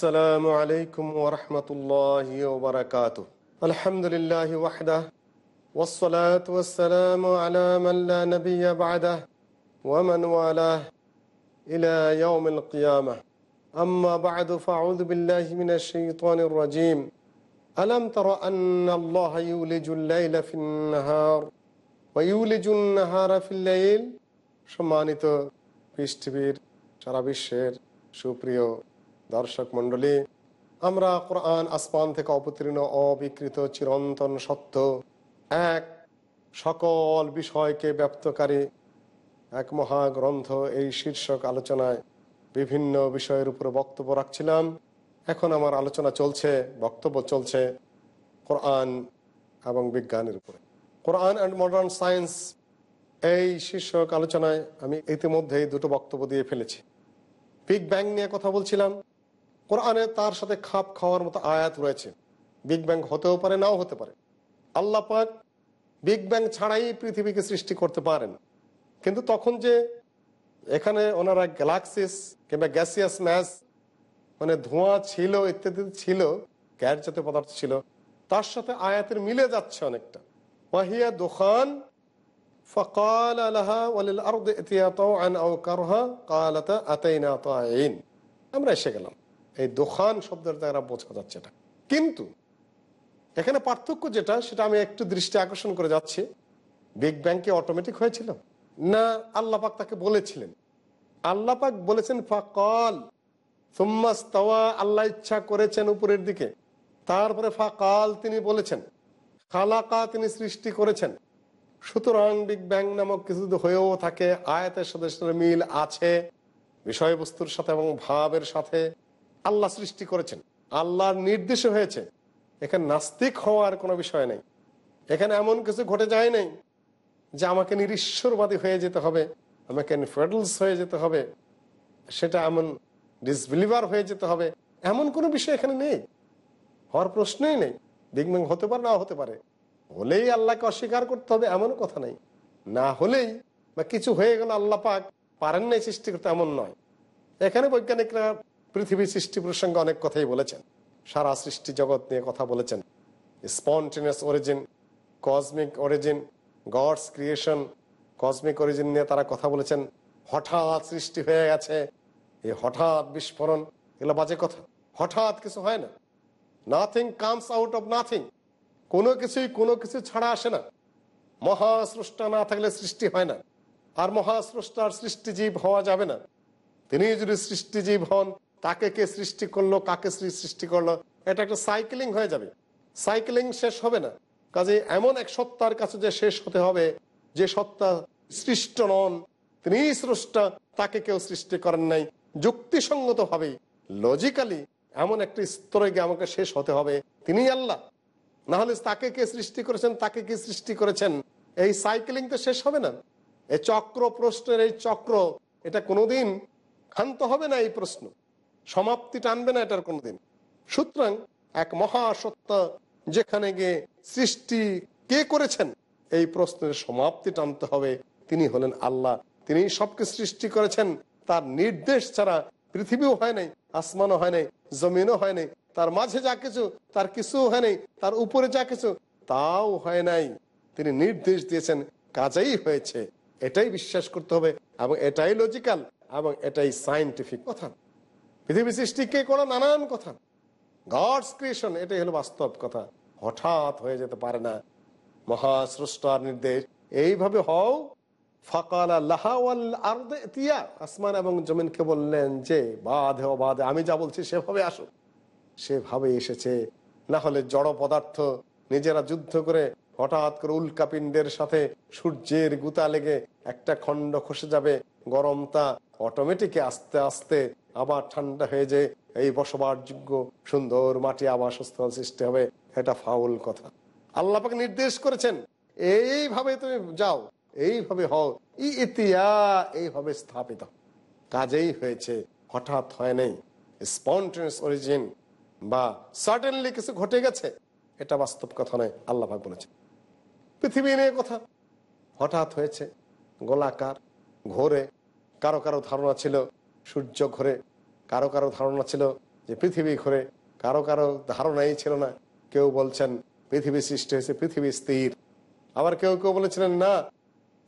السلام عليكم ورحمة الله وبركاته الحمد لله وحده والصلاة والسلام على من لا نبي بعده ومن والاه إلى يوم القيامة أما بعد فأعوذ بالله من الشيطان الرجيم ألم تر أن الله يولج الليل في النهار ويولج النهار في الليل সম্মানিত পৃথিবীর সারা বিশ্বের সুপ্রিয় দর্শক মন্ডলী আমরা কোরআন আসমান থেকে অবতীর্ণ, অবিকৃত, চিরন্তন সত্য, এক সকল বিষয়কে ব্যপ্তকারী, এক মহাগ্রন্থ এই শীর্ষক আলোচনায় বিভিন্ন বিষয়ের উপরে বক্তব্য রাখছিলাম। এখন আমার আলোচনা চলছে, বক্তব্য চলছে কোরআন এবং বিজ্ঞানের উপরে। কোরআন অ্যান্ড মডার্ন সায়েন্স এই শীর্ষক আলোচনায় আমি ইতিমধ্যেই দুটো বক্তব্য দিয়ে ফেলেছি। বিগ ব্যাং নিয়ে কথা বলছিলাম কোরআনে তার সাথে খাপ খাওয়ার মতো আয়াত রয়েছে। বিগ ব্যাং হতেও পারে, নাও হতে পারে। আল্লাহ পাক বিগ ব্যাং ছাড়াই পৃথিবীকে সৃষ্টি করতে পারেন। কিন্তু তখন যে এখানে ওনারা গ্যালাক্সিস কিংবা গ্যাসিয়াস ম্যাস মানে ধোঁয়া ছিল, ইত্যাদি ছিল, গ্যাস জাতীয় পদার্থ ছিল, তার সাথে আয়াতের মিলে যাচ্ছে অনেকটা। ওয়াহিয়া দোকান আও আমরা এসে গেলাম। এই দোকান শব্দের দ্বারা বোঝা যাচ্ছে এটা। কিন্তু এখানে পার্থক্য যেটা, সেটা আমি একটু দৃষ্টি আকর্ষণ করে যাচ্ছি। বিগ ব্যাংকে অটোমেটিক হয়েছিল? না আল্লাপাক তাকে বলেছিলেন। আল্লাপাক বলেছেন, ফাকল। সুম্মাস্তাওয়া আল্লাহ ইচ্ছা করেছেন উপরের দিকে। তারপরে ফাকাল তিনি বলেছেন, খালাকা তিনি সৃষ্টি করেছেন। সুতরাং বিগ ব্যাং নামক কিছু হয়েও থাকে, আয়াতের সাথে মিল আছে। বিষয়বস্তুর সাথে এবং ভাবের সাথে। আল্লাহ সৃষ্টি করেছেন। আল্লাহর নির্দেশে হয়েছে। এখানে নাস্তিক হওয়ার কোনো বিষয় নেই। এখানে এমন কিছু ঘটে যায় নাই যে আমাকে নিরীশ্বরবাদী হয়ে যেতে হবে, আমাকে ফেডালস হয়ে যেতে হবে, সেটা এমন ডিসবিলিভার হয়ে যেতে হবে, এমন কোনো বিষয় এখানে নেই। হওয়ার প্রশ্নই নেই। বিগ ব্যাং হতে পারে না হতে পারে। হলেই আল্লাহকে অস্বীকার করতে হবে এমন কথা নেই। না হলেই বা কিছু হয়ে গেল আল্লাহ পাক পারেন নাই সৃষ্টি করতে এমন নয়। এখানে বৈজ্ঞানিকরা পৃথিবী সৃষ্টি প্রসঙ্গে অনেক কথাই বলেছেন। সারা সৃষ্টি জগৎ নিয়ে কথা বলেছেন। Spontaneous origin, cosmic origin, God's creation, cosmic origin নিয়ে তারা কথা বলেছেন। হঠাৎ সৃষ্টি হয়ে গেছে। এই হঠাৎ বিস্ফোরণ, এগুলো বাজে কথা। হঠাৎ কিছু হয় না। Nothing comes out of nothing কোনো কিছুই কোনো কিছু ছাড়া আসে না। মহাস্রষ্টা না থাকলে সৃষ্টি হয় না। আর মহাস্রষ্টার সৃষ্টিজীব হওয়া যাবে না। তিনি যদি সৃষ্টিজীব হন তাকে কে সৃষ্টি করল, কাকে সৃষ্টি করল, এটা একটা সাইকেলিং হয়ে যাবে। সাইকেলিং শেষ হবে না। কাজে এমন এক সত্তার কাছে যে শেষ হতে হবে, যে সত্তা সৃষ্ট নন, তিনি স্রষ্টা, তাকে কেউ সৃষ্টি করেন নাই। যুক্তিসঙ্গত ভাবে লজিক্যালি এমন একটি স্তরে গিয়ে আমাকে শেষ হতে হবে তিনি আল্লাহ। না হলে তাকে কে সৃষ্টি করেছেন, তাকে কে সৃষ্টি করেছেন? এই সাইকেলিং তো শেষ হবে না। এই চক্র প্রশ্নের এই চক্র, এটা কোনোদিন ক্ষান্ত হবে না এই প্রশ্ন। সমাপ্তি টানবে না এটার কোনোদিন। সুতরাং এক মহাসত্তা যেখানে গিয়ে সৃষ্টি কে করেছেন, এই প্রশ্নের সমাপ্তি টানতে হবে। তিনি হলেন আল্লাহ। তিনি সবকে সৃষ্টি করেছেন। তার নির্দেশ ছাড়া পৃথিবীও হয় নাই, আসমানও হয় নাই, জমিনও হয় নাই, তার মাঝে যা কিছু, তার কিছু হয় নাই, তার উপরে যা কিছু, তাও হয় নাই। তিনি নির্দেশ দিয়েছেন, কাজেই হয়েছে। এটাই বিশ্বাস করতে হবে এবং এটাই লজিক্যাল এবং এটাই সাইন্টিফিক কথা। পৃথিবী সৃষ্টি কে করা নানান কথা। গডস ক্রিয়েশন এটাই হলো বাস্তব কথা। হঠাৎ হয়ে যেতে পারে না। মহাস্রষ্টার নির্দেশ, এইভাবে হও, ফকাল আসমান এবং জমিনকে বললেন যে, বাধে, অবাধে, আমি যা বলছি সেভাবে আসো সেভাবে এসেছে। না হলে জড় পদার্থ নিজেরা যুদ্ধ করে হঠাৎ করে উল্কাপিণ্ডের সাথে সূর্যের গুতা লেগে একটা খণ্ড খসে যাবে। গরমটা অটোমেটিক আস্তে আস্তে আবার ঠান্ডা হয়ে যে এই বসবাসযোগ্য সুন্দর মাটি আবার আবাসস্থল সৃষ্টি হবে, এটা ফাউল কথা। আল্লাপাকে নির্দেশ করেছেন, এইভাবে তুমি যাও, এইভাবে হও ইতিয়া, এইভাবে স্থাপিত। কাজেই হয়েছে, হঠাৎ হয় নাই। স্পন্টেনিয়াস অরিজিন বা সার্টেনলি কিছু ঘটে গেছে, এটা বাস্তব কথা নয় আল্লাহাক বলেছে পৃথিবী নিয়ে কথা, হঠাৎ হয়েছে, গোলাকার, ঘোরে কারও কারও ধারণা ছিল সূর্য ঘোরে, কারও কারও ধারণা ছিল যে পৃথিবী ঘোরে, কারও কারও ধারণাই ছিল না। কেউ বলছেন, পৃথিবী সৃষ্টি হয়েছে, পৃথিবী স্থির। আবার কেউ কেউ বলেছিলেন, না,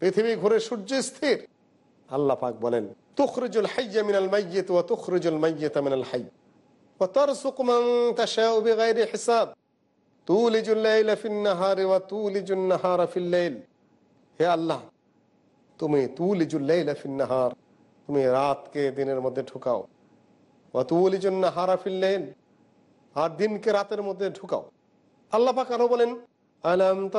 পৃথিবী ঘুরে সূর্য স্থির। আল্লাহ পাক বলেন, তুখরুজুল হাইয়া মিনাল মাইয়িত ওয়া তুখরুজুল মাইয়িতা মিনাল হাইয় ওয়া তারযুকু মান তাশাউ বিগাইরি হিসাব। তুলিজুল লাইলা ফিন নাহারি ওয়া তুলিজুন নাহারা ফিল লাইল। হে আল্লাহ, তুমি তুলিজুল লাইলা ফিন নাহার। তুমি রাতকে দিনের মধ্যে ঢুকাও। ওয়া তুলিজুন নাহারা ফিল লাইল আর দিনকে রাতের মধ্যে ঢুকাও। আল্লাহ পাক আরও বলেন, আলাম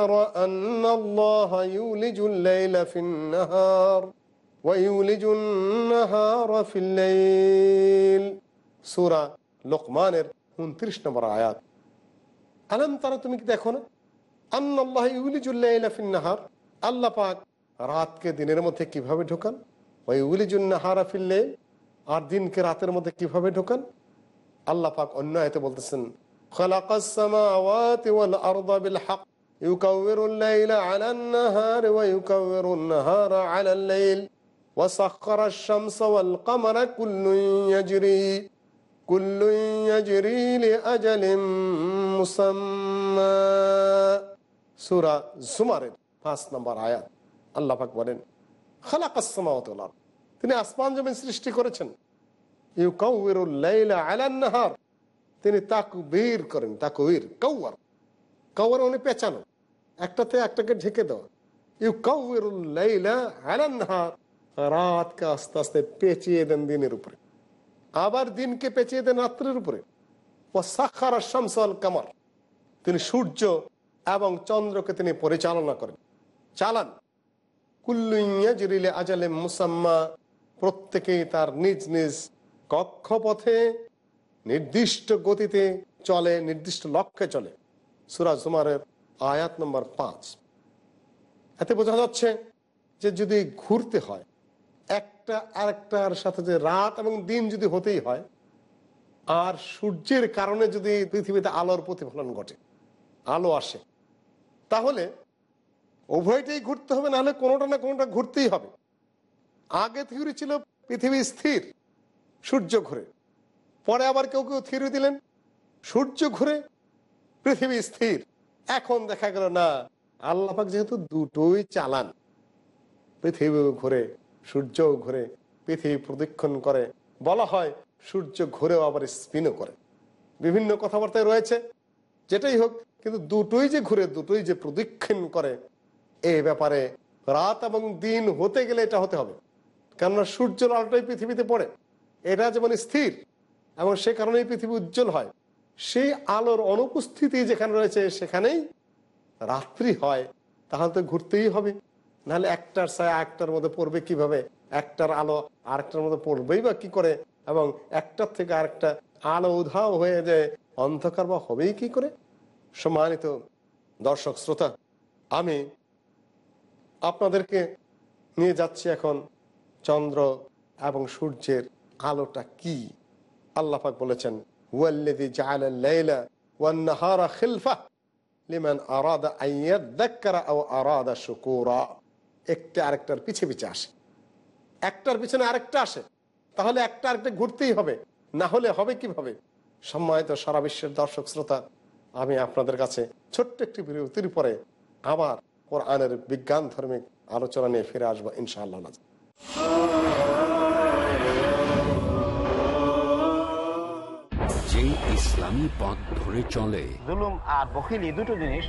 লোকমানের 29 নম্বর আয়াত। তুমি কি দেখো না? আন্নাল্লাহ রাতকে দিনের মধ্যে কীভাবে ঢোকান? নাহারা ফিরলে আর দিনকে রাতের মধ্যে কিভাবে ঢোকান আল্লাহ পাক অন্য আয়তে বলতেছেন সুরা জুমারের পাঁচ নম্বর আয়াত আল্লাহ পাক বলেন খালাক আসসামাওয়াত ওয়াল আরদ তিনি আসমান জমিন সৃষ্টি করেছেন। ইউকাউরুল লাইলা নাহার তিনি তাকবীর করেন, তাকবীর কৌয়ার কৌয়ার মানে পেঁচানো। একটাতে একটাকে ঢেকে দেওয়া। ইউ লাইলা আলান নাহার রাতকে আস্তে আস্তে পেঁচিয়ে দেন দিনের উপরে। আবার দিনকে পেঁচিয়ে দেন রাত্রের উপরে। ও সাক্ষার শামসাল কামার তিনি সূর্য এবং চন্দ্রকে তিনি পরিচালনা করেন। চালান। কুল্লুইয়াজরিলে আজালে মুসাম্মা, প্রত্যেকেই তার নিজ নিজ কক্ষপথে নির্দিষ্ট গতিতে চলে, নির্দিষ্ট লক্ষ্যে চলে। সুরাজ জুমারের আয়াত নম্বর পাঁচ। এতে বোঝা যাচ্ছে যে যদি ঘুরতে হয়, একটা আরেকটার সাথে যে রাত এবং দিন যদি হতেই হয়, আর সূর্যের কারণে যদি পৃথিবীতে আলোর প্রতিফলন ঘটে, আলো আসে, তাহলে উভয়টাই ঘুরতে হবে, নাহলে কোনোটা না কোনোটা ঘুরতেই হবে। আগে থিওরি ছিল পৃথিবী স্থির, সূর্য ঘুরে। পরে আবার কেউ কেউ থিওরি দিলেন, সূর্য ঘুরে, পৃথিবী স্থির। এখন দেখা গেল, না আল্লাপাক যেহেতু দুটোই চালান পৃথিবীও ঘুরে সূর্যও ঘুরে, পৃথিবী প্রদক্ষিণ করে, বলা হয় সূর্য ঘুরেও আবার স্পিনও করে। বিভিন্ন কথাবার্তায় রয়েছে, যেটাই হোক, কিন্তু দুটোই যে ঘুরে, দুটোই যে প্রদক্ষিণ করে এই ব্যাপারে রাত এবং দিন হতে গেলে এটা হতে হবে। কেননা সূর্যের আলোটাই পৃথিবীতে পড়ে। এটা যেমন স্থির এবং সে কারণেই পৃথিবী উজ্জ্বল হয়, সেই আলোর অনুপস্থিতি যেখানে রয়েছে সেখানেই রাত্রি হয়, তাহলে তো ঘুরতেই হবে। নাহলে একটার ছায়া একটার মধ্যে পড়বে কীভাবে? একটার আলো আরেকটার মধ্যে পড়বেই বা কি করে? এবং একটার থেকে আরেকটা আলো উধাও হয়ে যায় অন্ধকার বা হবেই কি করে? সম্মানিত দর্শক, শ্রোতা, আমি আপনাদেরকে নিয়ে যাচ্ছি এখন চন্দ্র এবং সূর্যের আলোটা কি? আল্লাপাক বলেছেন জাআলা আল-লাইলা ওয়ান-নাহারা খিলফা লিমান আরাদা আন ইয়াযাক্কারা আও আরাদা শুকুরা। একটা আরেকটার পিছে পিছে আসে। একটার পিছনে আরেকটা আসে। তাহলে একটা আরেকটা ঘুরতেই হবে। না হলে হবে কীভাবে? সম্মানিত সারা বিশ্বের দর্শক শ্রোতা, আমি আপনাদের কাছে ছোট্ট একটি বিরতির পরে আবার কোরআনের বিজ্ঞান ধর্মিক আলোচনা নিয়ে ফিরে আসব ইনশাআল্লাহ যে ইসলামী পথ ধরে চলে জুলুম আর বখিলি দুটো জিনিস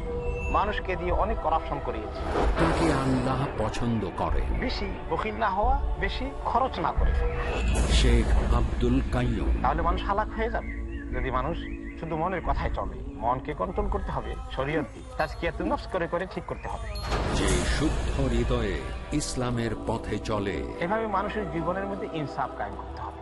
মানুষকে দিয়ে অনেক করাপশন করিয়েছে। তাকে আল্লাহ পছন্দ করেন বেশি বখিল না হওয়া বেশি খরচ না করে। শেখ আব্দুল কাইম তাহলে মানুষ হালাক হয়ে যাবে। যদি মানুষ শুধু মনের কথায় চলে মনকে কন্ট্রোল করতে হবে শরীয়ত নফস করে করে ঠিক করতে হবে। যে শুদ্ধ হৃদয়ে ইসলামের পথে চলে এভাবে মানুষের জীবনের মধ্যে ইনসাফ কায়ম করতে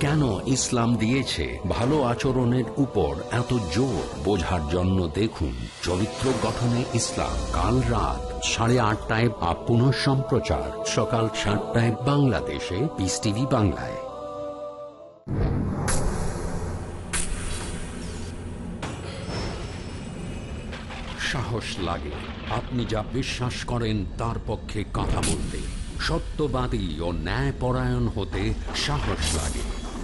কেন ইসলাম দিয়েছে ভালো আচরণের উপর এত জোর? বোঝার জন্য দেখুন, চরিত্র গঠনে ইসলাম কাল রাত সাড়ে আটটায় বা সম্প্রচার। সকাল সাতটায় বাংলাদেশে পিস টিভি বাংলায়। সাহস লাগে। আপনি যা বিশ্বাস করেন, তার পক্ষে কথা বলতে। সত্যবাদী ও ন্যায়পরায়ণ হতে সাহস লাগে।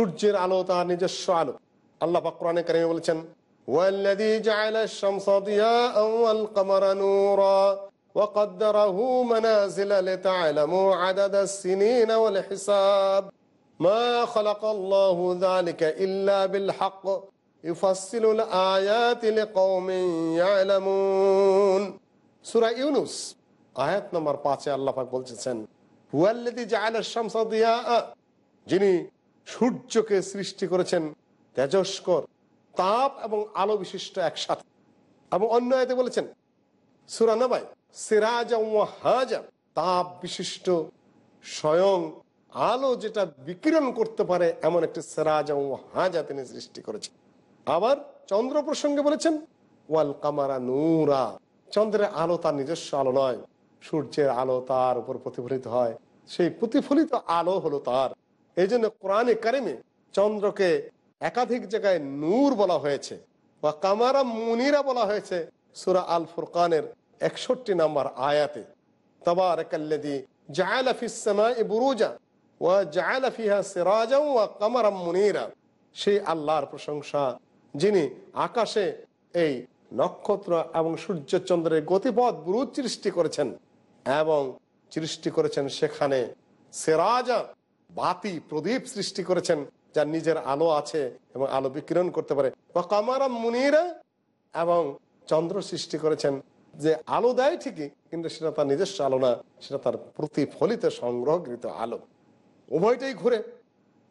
সূর্যের আলো তার নিজস্ব আলো আল্লাহ পাক কোরআনে কারিমে বলেছেন والذي جعل الشمس ضياء والقمر نورا وقدره منازل لتعلموا عدد السنين والحساب ما خلق الله ذلك إلا بالحق يفصل الآيات لقوم يعلمون سورة ইউনুস আয়াত নম্বর পাঁচে আল্লাহ পাক বলছেন হুয়াল্লাযী জাআলা আশ-শামসা দিয়াআ যিনি সূর্যকে সৃষ্টি করেছেন তেজস্কর, তাপ এবং আলো বিশিষ্ট একসাথে। এবং অন্য আয়তে বলেছেন সুরানাবাই সিরাজা তাপ বিশিষ্ট স্বয়ং আলো যেটা বিকিরণ করতে পারে এমন একটি সিরাজা হাজা তিনি সৃষ্টি করেছেন। আবার চন্দ্র প্রসঙ্গে বলেছেন, ওয়াল কামারা নূরা, চন্দ্রের আলো তার নিজস্ব আলো নয়, সূর্যের আলো তার উপর প্রতিফলিত হয়। সেই প্রতিফলিত আলো হলো তার। এই জন্য কোরআনে কারিমে চন্দ্রকে একাধিক জায়গায় নূর বলা হয়েছে বা কামারা মুনিরা বলা হয়েছে সুরা আল ফুরকানের একষট্টি নম্বর আয়াতে। মুনিরা। সেই আল্লাহর প্রশংসা, যিনি আকাশে এই নক্ষত্র এবং সূর্য চন্দ্রের গতিপথ বুরুজ সৃষ্টি করেছেন এবং সৃষ্টি করেছেন সেখানে সেরাজা বাতি প্রদীপ সৃষ্টি করেছেন, যার নিজের আলো আছে এবং আলো বিকিরণ করতে পারে। বা কামারা মুনিরা এবং চন্দ্র সৃষ্টি করেছেন, যে আলো দেয় ঠিকই, কিন্তু সেটা তার নিজস্ব আলো না, সেটা তার প্রতিফলিত সংগ্রহকৃত আলো। উভয়টাই ঘুরে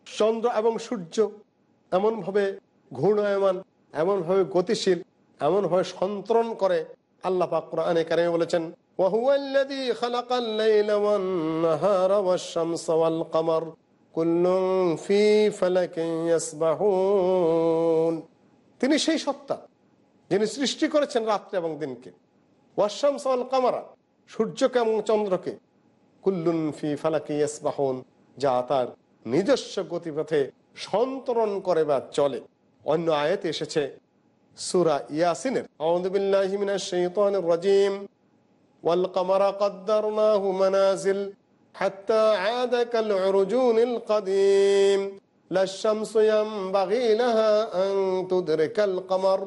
চন্দ্র এবং সূর্য এমনভাবে ঘূর্ণায়মান, এমনভাবে গতিশীল, এমনভাবে সন্তরণ করে আল্লাহ পাক কোরআনে বলেছেন وهو الذي خلق الليل والنهار والشمس والقمر كل في فلك يسبحون তিনি সেই সত্তা যিনি সৃষ্টি করেছেন রাত্রে এবং দিনকে ওয়াশামস ওয়াল কামারা সূর্যকে এবং চন্দ্রকে কুল্লুন ফি ফালাকি ইয়াসবাহুন যা তার নিজস্ব গতিপথে সন্তরণ করে বা চলে অন্য আয়াতে এসেছে সুরা ইয়াসিনের আউযু বিল্লাহি মিনাশ শাইতানির রাজিম ওয়াল কামারা قدرناه منازل حتى عاد كالعرجون القديم لا الشمس ينبغي لها أن تدرك القمر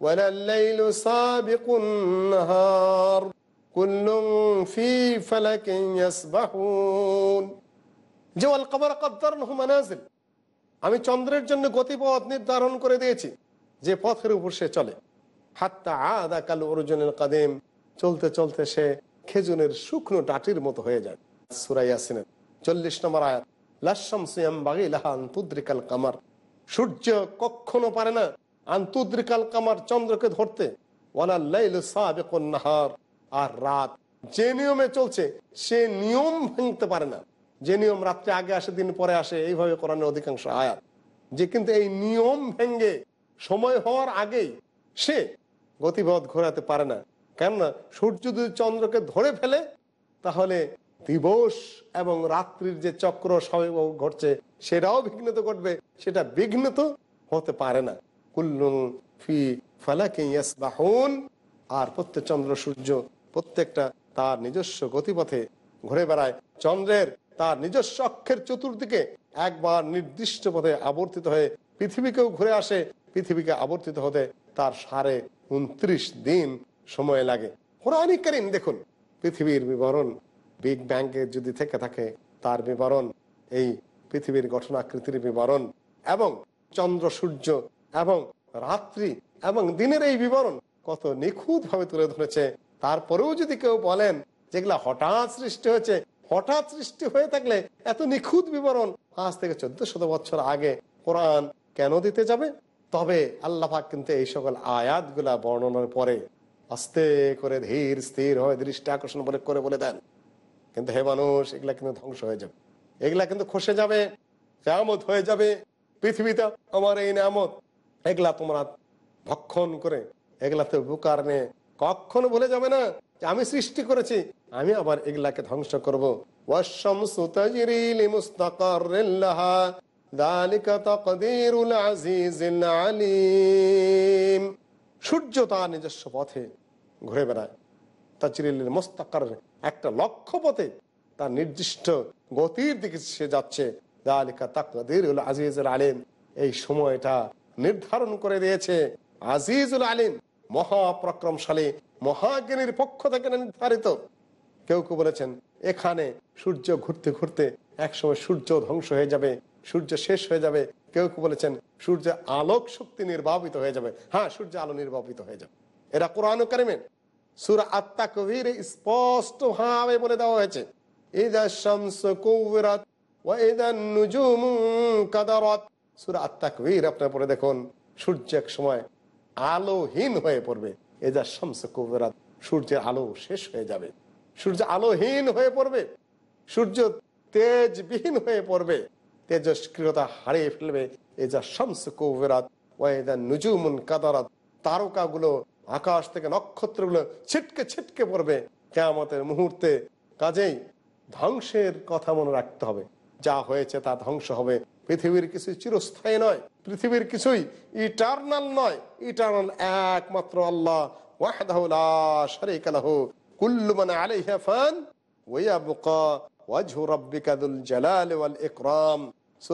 ولا الليل سابق النهار كل في فلك يسبحون جو القمر قدرناه منازل আমি চন্দ্রের জন্য গতিপথ নির্ধারণ করে দিয়েছি যে পথের উপর সে চলে হাত্তা আদা কাল অর্জুনের কাদেম চলতে চলতে সে খেজুনের শুকনো ডাটির মতো হয়ে যায়। সুরাইয়াসিনের চল্লিশ নম্বর আয়াত লাসাম সিয়াম বাগি লাহান তুদ্রিকাল কামার। সূর্য কখনো পারে না আন্তুদ্রিকাল কামার চন্দ্রকে ধরতে। নাহার। আর রাত যে নিয়মে চলছে, সে নিয়ম ভাঙতে পারে না। যে নিয়ম রাত্রে আগে আসে, দিন পরে আসে, এইভাবে কোরআনের অধিকাংশ আয়াত। যে কিন্তু এই নিয়ম ভেঙ্গে সময় হওয়ার আগেই সে গতিপথ ঘোরাতে পারে না। কেননা সূর্য যদি চন্দ্রকে ধরে ফেলে, তাহলে দিবস এবং রাত্রির যে চক্র সবাই ঘটছে, সেটাও বিঘ্নিত ঘটবে, সেটা বিঘ্নিত হতে পারে না। কুল্লুন ফি ফালাকে ইয়াসবাহুন, আর প্রত্যেক চন্দ্র সূর্য প্রত্যেকটা তার নিজস্ব গতিপথে ঘুরে বেড়ায়। চন্দ্রের তার নিজস্ব অক্ষের চতুর্দিকে একবার নির্দিষ্ট পথে আবর্তিত হয়ে পৃথিবীকেও ঘুরে আসে। পৃথিবীকে আবর্তিত হতে তার সাড়ে উনত্রিশ দিন সময় লাগে। কোরআনিক কারিম দেখুন, পৃথিবীর বিবরণ বিগ ব্যাংকে যদি থেকে থাকে, তার বিবরণ, এই পৃথিবীর গঠনাকৃতির বিবরণ, এবং চন্দ্র, সূর্য, এবং রাত্রি, এবং দিনের এই বিবরণ কত নিখুঁত ভাবে তুলে ধরেছে। তারপরেও যদি কেউ বলেন যেগুলা হঠাৎ সৃষ্টি হয়েছে, হঠাৎ সৃষ্টি হয়ে থাকলে এত নিখুঁত বিবরণ, আজ থেকে চোদ্দ শত বছর আগে কোরআন কেন দিতে যাবে? তবে আল্লাহাক কিন্তু এই সকল আয়াতগুলা বর্ণনার পরে আস্তে করে ধীর, স্থির হয়, দৃষ্টি আকর্ষণ বলে করে বলে দেন। কিন্তু হে মানুষ, এগুলা কিন্তু ধ্বংস হয়ে যাবে। এগুলা কিন্তু খসে যাবে কেমত হয়ে যাবে, পৃথিবীতে আমার এই নামত এগুলা তোমরা ভক্ষণ করে, এগুলাতে উপকার নে। কখনো ভুলে যাবে না যে আমি সৃষ্টি করেছি, আমি আবার এগুলাকে ধ্বংস করব। সূর্য তার নিজস্ব পথে ঘুরে বেড়ায়। তাজরিল মুস্তাকার একটা লক্ষ্য পথে তার নির্দিষ্ট গতির দিকে সে যাচ্ছে। আজিজুল আলিম এই সময়টা নির্ধারণ করে দিয়েছে। আজিজুল আলিম মহাপ্রক্রমশালী, মহাজ্ঞানীর পক্ষ থেকে নির্ধারিত। কেউ কেউ বলেছেন, এখানে সূর্য ঘুরতে ঘুরতে একসময় সূর্য ধ্বংস হয়ে যাবে, সূর্য শেষ হয়ে যাবে। কেউ কেউ বলেছেন, সূর্য আলোক শক্তি নির্বাপিত হয়ে যাবে। হ্যাঁ সূর্য আলো নির্বাপিত হয়ে যাবে। এরা কোরআন কারিমেন সুর আত্মা কবির স্পষ্ট ভাবে বলে দেওয়া হয়েছে। সূরা আপনারা দেখুন, সূর্য এক সময় আলোহীন হয়ে পড়বে। সূর্যের আলো শেষ হয়ে যাবে। সূর্য আলোহীন হয়ে পড়বে, সূর্য তেজবিহীন হয়ে পড়বে। তেজস্ক্রিয়তা হারিয়ে ফেলবে। এজা শামস কুবিরাত ওয়া ইদা নুজুমুন কাদারাত, তারকাগুলো আকাশ থেকে নক্ষত্রগুলো ছিটকে ছিটকে পড়বে। কেয়ামতের মুহূর্তে কাজেই ধ্বংসের কথা মনে রাখতে হবে। যা হয়েছে তা ধ্বংস হবে। পৃথিবীর কিছু চিরস্থায়ী নয়, পৃথিবীর কিছুই ইটার্নাল নয়। ইটার্নাল একমাত্র আল্লাহ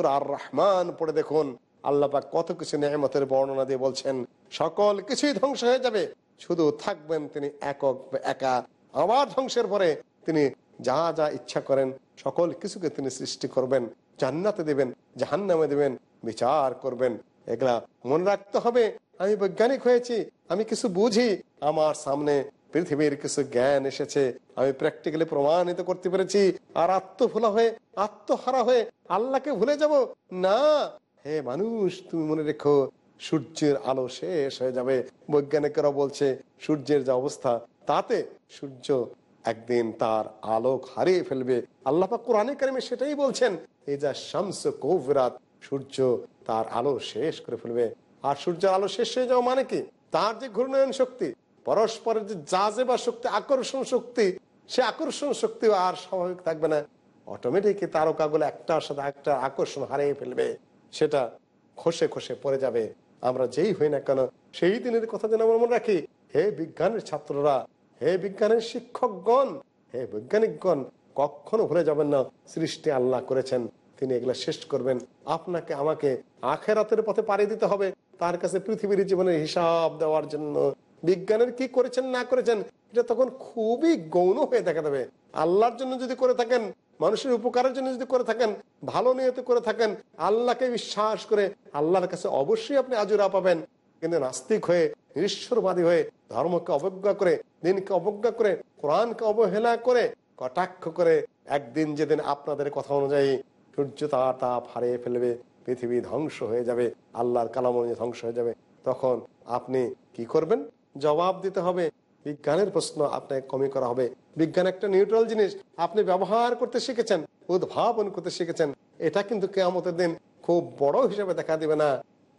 মান রহমান পড়ে দেখুন। আল্লাহ কত কিছু নেয়ামতের বর্ণনা দিয়ে বলছেন সকল কিছুই ধ্বংস হয়ে যাবে। শুধু থাকবেন তিনি একক, একা। আবার ধ্বংসের পরে তিনি যা যা ইচ্ছা করেন, সকল কিছুকে তিনি সৃষ্টি করবেন। জান্নাতে দেবেন, জাহান্নামে দেবেন, বিচার করবেন। এগুলা মনে রাখতে হবে, আমি বৈজ্ঞানিক হয়েছি, আমি কিছু বুঝি। আমার সামনে পৃথিবীর কিছু জ্ঞান এসেছে, আমি প্র্যাকটিক্যালি প্রমাণিত করতে পেরেছি। আর আত্মভোলা হয়ে, আত্মহারা হয়ে আল্লাহকে ভুলে যাব? না। হে মানুষ, তুমি মনে রেখো সূর্যের আলো শেষ হয়ে যাবে। বৈজ্ঞানিকেরা বলছে, সূর্যের যে অবস্থা, তাতে সূর্য একদিন তার আলোক হারিয়ে ফেলবে। আল্লাহ কোরআনে কারিমে সেটাই বলছেন এই যা শামস কৌফরাত সূর্য তার আলো শেষ করে ফেলবে। আর সূর্যের আলো শেষ হয়ে যাওয়া মানে কি? তার যে ঘূর্ণয়ন শক্তি, পরস্পরের যে জাজে বা শক্তি, আকর্ষণ শক্তি, সে আকর্ষণ শক্তি আর স্বাভাবিক থাকবে না। অটোমেটিকই তারকাগুলো একটার সাথে একটা আকর্ষণ হারিয়ে ফেলবে। সেটা খসে খসে পড়ে যাবে। আমরা যেই হই না কেন, সেই দিনের কথা যেন আমরা মনে রাখি। হে বিজ্ঞানের ছাত্ররা, হে বিজ্ঞানের শিক্ষকগণ, হে বৈজ্ঞানিকগণ, কখনো ভুলে যাবেন না, সৃষ্টি আল্লাহ করেছেন। তিনি এগুলা শেষ করবেন। আপনাকে, আমাকে আখেরাতের পথে পাড়ি দিতে হবে। তার কাছে পৃথিবীর জীবনের হিসাব দেওয়ার জন্য। বিজ্ঞানের কি করেছেন, না করেছেন, এটা তখন খুবই গৌণ হয়ে দেখা দেবে। আল্লাহর জন্য যদি করে থাকেন মানুষের উপকারের জন্য যদি করে থাকেন, ভালো নিয়তে করে থাকেন, আল্লাহকে বিশ্বাস করে আল্লাহর কাছে অবশ্যই আপনি আজুরা পাবেন। কিন্তু নাস্তিক হয়ে নিরীশ্বরবাদী হয়ে, ধর্মকে অবজ্ঞা করে, দিনকে অবজ্ঞা করে, কোরআনকে অবহেলা করে, কটাক্ষ করে একদিন যেদিন আপনাদের কথা অনুযায়ী সূর্য তার তাপ হারিয়ে ফেলবে, পৃথিবী ধ্বংস হয়ে যাবে, আল্লাহর কালাম ধ্বংস হয়ে যাবে। তখন আপনি কি করবেন? জবাব দিতে হবে বিজ্ঞানের প্রশ্ন আপনাকে কমই করা হবে। বিজ্ঞান একটা নিউট্রাল জিনিস। আপনি ব্যবহার করতে শিখেছেন, উদ্ভাবন করতে শিখেছেন। এটা কিন্তু কেয়ামতের দিন খুব বড় হিসেবে দেখা দিবে না।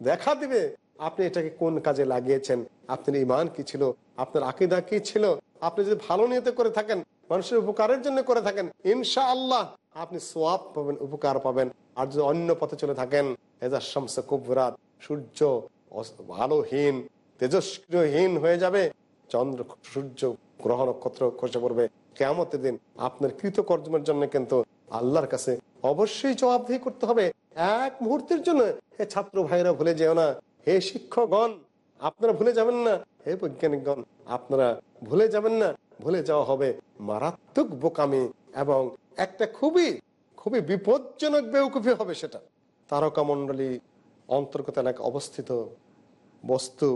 দেখা দিবে আপনি এটাকে কোন কাজে লাগিয়েছেন, আপনার ইমান কি ছিল, আপনার আকিদা কি ছিল। আপনি যদি ভালো নিয়তে করে থাকেন, মানুষের উপকারের জন্য করে থাকেন ইনশা আল্লাহ আপনি সোয়াব পাবেন, উপকার পাবেন। আর যদি অন্য পথে চলে থাকেন এজার শামস কুবরাত, সূর্য আলোহীন তেজস্ক্রিয়হীন হয়ে যাবে। চন্দ্র, সূর্য, গ্রহ নক্ষত্র খসে পড়বে। কেমতের দিন আপনার কৃতকর্মের জন্য কিন্তু আল্লাহর কাছে অবশ্যই জবাবদিহি করতে হবে। এক মুহূর্তের জন্য হে ছাত্র ভাইরা ভুলে যেও না। হে শিক্ষকগণ, আপনারা ভুলে যাবেন না। হে বৈজ্ঞানিকগণ, আপনারা ভুলে যাবেন না। ভুলে যাওয়া হবে মারাত্মক বোকামি এবং একটা খুবই খুবই বিপজ্জনক বেউকুফি হবে সেটা। তারকামণ্ডলী অন্তর্গত এলাকা অবস্থিত বস্তু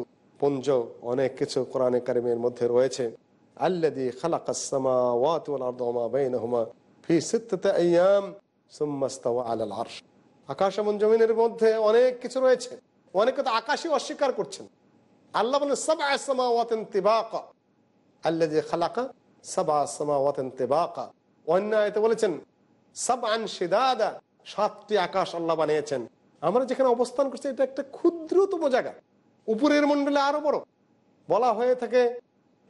পুঞ্জ অনেক কিছু কোরআনে কারিমের মধ্যে রয়েছে। আল্লাদি খালাকাসমা ফি আকাশ এবং জমিনের মধ্যে অনেক কিছু রয়েছে। অনেকে তো আকাশই অস্বীকার করছেন। আল্লাহ বলেন সামাওয়াতিন তিবাকা। বলেছেন সাতটি আকাশ আল্লাহ বানিয়েছেন। আমরা যেখানে অবস্থান করছি, এটা একটা ক্ষুদ্রতম জায়গা। উপরের মন্ডলে আরও বড়। বলা হয়ে থাকে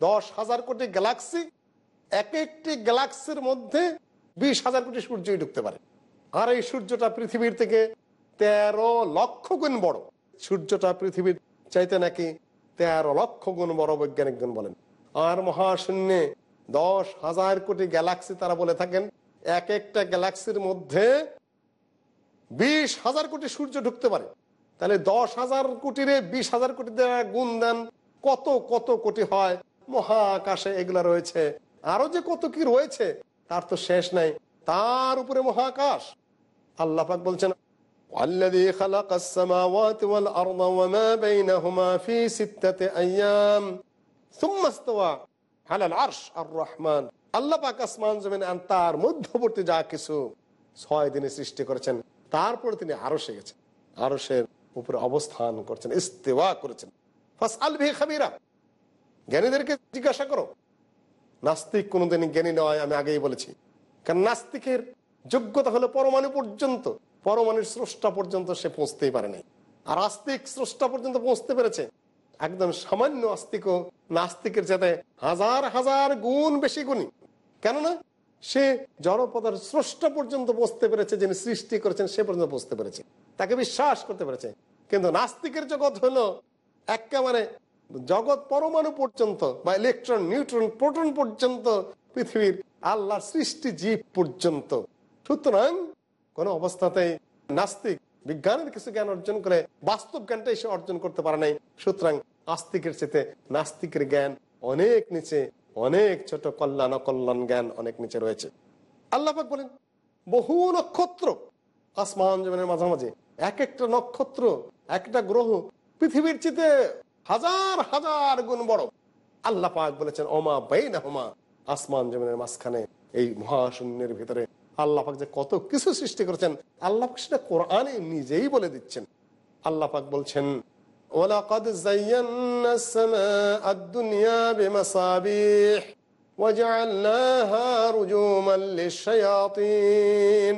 দশ হাজার কোটি গ্যালাক্সি, এক একটি গ্যালাক্সির মধ্যে বিশ হাজার কোটি সূর্যই ঢুকতে পারে। আর এই সূর্যটা পৃথিবীর থেকে তেরো লক্ষ গুণ বড়। সূর্যটা পৃথিবীর চাইতে নাকি তেরো লক্ষ গুণ বড় বৈজ্ঞানিকগণ বলেন। আর মহাশূন্যে দশ হাজার কোটি গ্যালাক্সি তারা বলে থাকেন, এক একটা গ্যালাক্সির মধ্যে বিশ হাজার কোটি সূর্য ঢুকতে পারে। তাহলে দশ হাজার কোটিরে বিশ হাজার কোটি দেওয়া গুণ দেন কত কত কোটি হয় মহাকাশে এগুলা রয়েছে আরো যে কত কি রয়েছে তার তো শেষ নাই তার উপরে মহাকাশ আল্লাহ পাক বলছেন والذي خلق السماوات والأرض وما بينهما في ستة أيام ثم استوى على العرش الرحمن আল্লাহ পাক আসমান জমিন আর তার মধ্যবর্তী যা কিছু ছয় দিনে সৃষ্টি করেছেন তারপরে তিনি আরো গেছেন আরসের উপরে অবস্থান করছেন, ইস্তেওয়া করেছেন। জ্ঞানীদেরকে জিজ্ঞাসা করো। নাস্তিক কোনোদিনই জ্ঞানী নয়, আমি আগেই বলেছি। কারণ নাস্তিকের যোগ্যতা হলো পরমাণু পর্যন্ত। পরমাণুর স্রষ্টা পর্যন্ত সে পৌঁছতেই পারে নাই। আর আস্তিক স্রষ্টা পর্যন্ত পৌঁছতে পেরেছে। একদম সামান্য আস্তিক নাস্তিকের যাতে হাজার হাজার গুণ বেশি গুণী। কেননা সে জড়পদার স্রষ্ট পর্যন্ত বসতে পেরেছে, যিনি সৃষ্টি করেছেন, সে পর্যন্ত বসতে পেরেছে। তাকে বিশ্বাস করতে পেরেছে। কিন্তু নাস্তিকের জগৎ হলো একেবারে জগৎ পরমাণু পর্যন্ত বা ইলেকট্রন, নিউট্রন, প্রোটন পর্যন্ত, পৃথিবীর আল্লাহ সৃষ্টি জীব পর্যন্ত। সুতরাং কোন অবস্থাতেই নাস্তিক বিজ্ঞানের কিছু জ্ঞান অর্জন করে বাস্তব জ্ঞানটাই সে অর্জন করতে পারে নাই। সুতরাং আস্তিকের চেতে নাস্তিকের জ্ঞান অনেক নিচে অনেক ছোট কল্যাণ, অকল্যাণ জ্ঞান অনেক নিচে রয়েছে। আল্লাপাক বলেন, বহু নক্ষত্র আসমান জমিনের মাঝামাঝি এক একটা নক্ষত্র, একটা গ্রহ পৃথিবীর চেতে হাজার হাজার গুণ বড়। আল্লাহ পাক বলেছেন, ওমা বেইনা হোমা আসমান জমিনের মাঝখানে, এই মহাশূন্যের ভিতরে। আল্লাহ পাক যে কত কিছু সৃষ্টি করেছেন, আল্লাহ সেটা কোরআনে নিজেই বলে দিচ্ছেন। আল্লাহ পাক বলছেন ولقد زينا السماء الدنيا بمصابيح وجعلناها رجوما للشياطين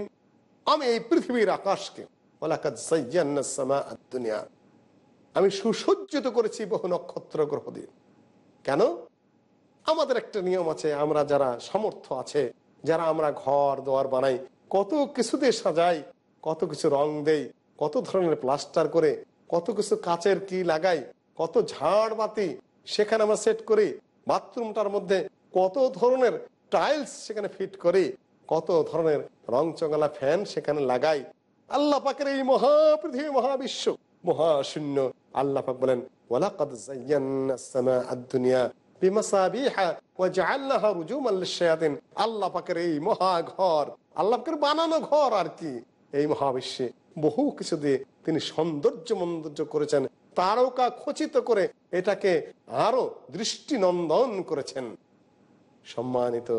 আমি এই পৃথিবীর আকাশকে ওলাকাদ সাইয়ান্না السماء الدنيا আমি সুসজ্জিত করেছি বহু নক্ষত্র গ্রহ দিয়ে কেন আমাদের একটা নিয়ম আছে আমরা যারা সামর্থ্য আছে যারা আমরা ঘর দোয়ার বানাই কত কিছু দিয়ে সাজাই কত কিছু রং দেই কত ধরনের প্লাস্টার করে কত কিছু কাচের কি লাগাই, কত ঝাড় বাতি সেখানে আমরা সেট করি, বাথরুমটার মধ্যে কত ধরনের টাইলস সেখানে ফিট করি, কত ধরনের রং চঙলা ফ্যান সেখানে লাগাই। আল্লাহ পাকের এই মহাপৃথিবী, মহাবিশ্ব, মহাশূন্য। আল্লাহ পাক বলেন আল্লাহ পাকের এই মহা ঘর আল্লাহ বানানো ঘর আর কি। এই মহাবিশ্বে বহু কিছু দিয়ে তিনি সৌন্দর্য মন্দর্য করেছেন। তারকা খচিত করে এটাকে আরও দৃষ্টিনন্দন করেছেন। সম্মানিত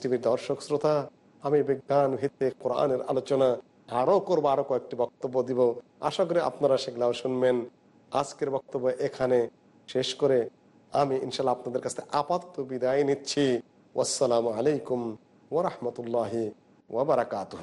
টিভির দর্শক শ্রোতা, আমি বিজ্ঞান ভিত্তিক কোরআনের আলোচনা আরও করব, আরও কয়েকটি বক্তব্য দিব। আশা করি আপনারা সেগুলাও শুনবেন। আজকের বক্তব্য এখানে শেষ করে আমি ইনশাল্লাহ আপনাদের কাছে আপাতত বিদায় নিচ্ছি। ওয়াসালামু আলাইকুম ওরহমতুল্লাহি ওবরাকাতুহ